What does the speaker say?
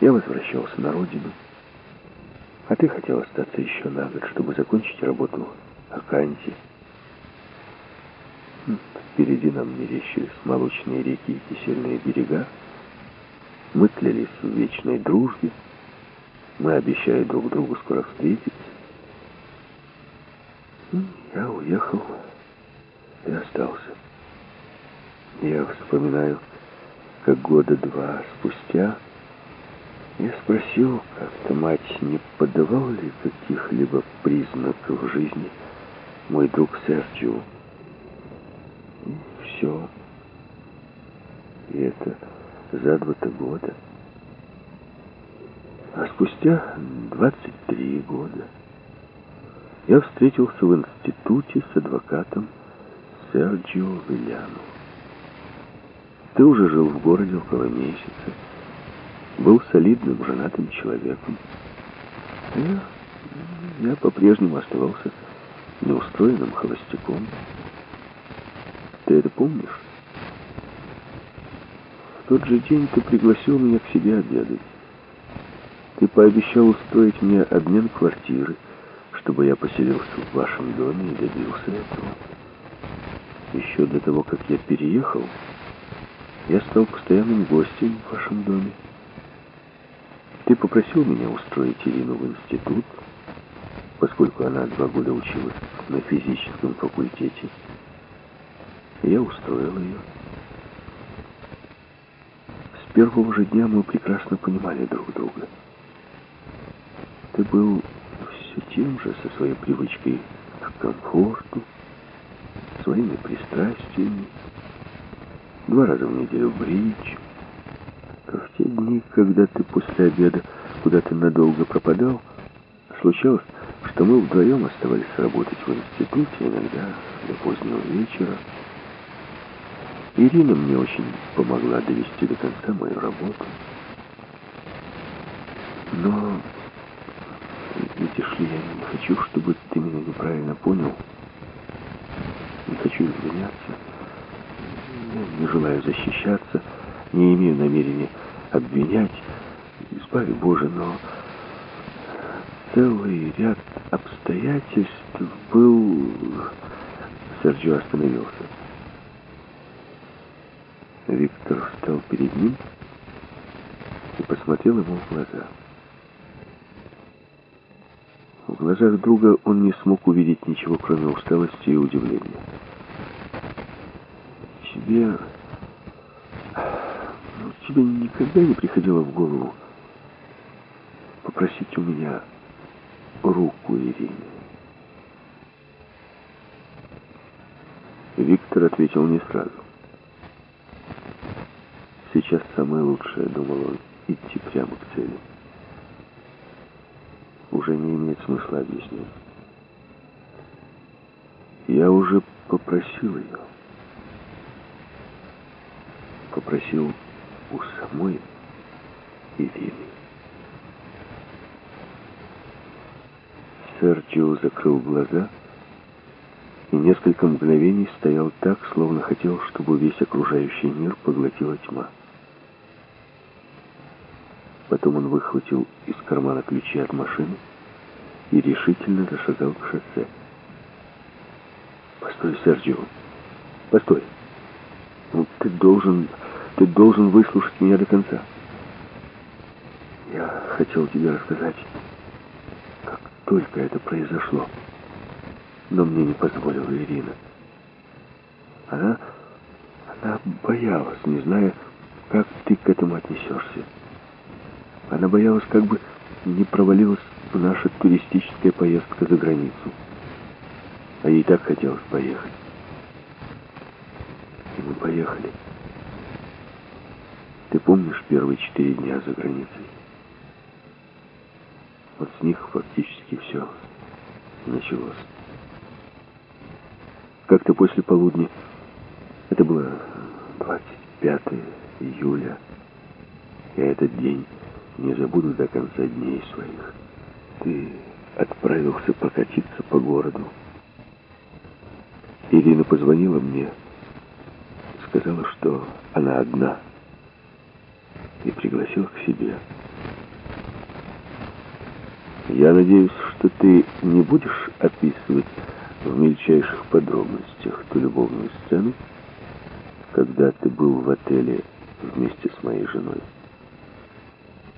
Я возвращался на родину. А ты хотел остаться еще на год, чтобы закончить работу о Канте. Впереди нам мерещились молочные реки и кисельные берега. Мы клялись в вечной дружбе. Мы обещали друг другу скоро встретиться. Я уехал и остался. Я вспоминаю, как года два спустя я спросил, как-то мать не подавал ли каких-либо признаков жизни мой друг Серджио. И все. И это за два-то года. А спустя 23 года я встретился в институте с адвокатом Серджио Вильяну. Ты уже жил в городе около месяца, был солидным женатым человеком. Я, я по-прежнему оставался неустроенным холостяком. Ты это помнишь? В тот же день ты пригласил меня к себе обедать. Ты пообещал устроить мне обмен квартиры, чтобы я поселился в вашем доме и добился этого. Еще до того, как я переехал, я стал постоянным гостем в вашем доме. Ты попросил меня устроить Ирину в институт, поскольку она два года училась на физическом факультете. Я устроил ее. С первого же дня мы прекрасно понимали друг друга. Ты был все тем же, со своей привычкой к комфорту, своими пристрастиями, два раза в неделю бридж. Дни, когда ты после обеда куда-то надолго пропадал, случалось, что мы вдвоем оставались работать в институте, иногда до позднего вечера. Ирина мне очень помогла довести до конца мою работу. Но, видишь ли, я не хочу, чтобы ты меня неправильно понял. Не хочу извиняться. Я не желаю защищаться, не имею намерения обвинять. Избави Боже, но целый ряд обстоятельств был... Серджио остановился. Виктор встал перед ним и посмотрел ему в глаза. В глазах друга он не смог увидеть ничего, кроме усталости и удивления. Тебе... Тебе никогда не приходило в голову попросить у меня руку Ирине? Виктор ответил не сразу. Сейчас самое лучшее, думал он, идти прямо к цели. Уже не имеет смысла объяснять. Я уже попросил ее. Попросил у самой Ирины. Серджио закрыл глаза и несколько мгновений стоял так, словно хотел, чтобы весь окружающий мир поглотила тьма. Потом он выхватил из кармана ключи от машины и решительно зашагал к шоссе. «Постой, Серджио, постой. Ну, ты должен, ты должен выслушать меня до конца. Я хотел тебе рассказать, как только это произошло, но мне не позволила Ирина. Она, она боялась, не зная, как ты к этому отнесешься. Она боялась, как бы не провалилась наша туристическая поездка за границу. А ей так хотелось поехать. И мы поехали. Ты помнишь первые четыре дня за границей? Вот с них фактически все началось. Как-то после полудня, это было 25 июля, я этот день не забуду до конца дней своих. Ты отправился прокатиться по городу. Ирина позвонила мне, сказала, что она одна, и пригласил к себе. Я надеюсь, что ты не будешь описывать в мельчайших подробностях ту любовную сцену, когда ты был в отеле вместе с моей женой.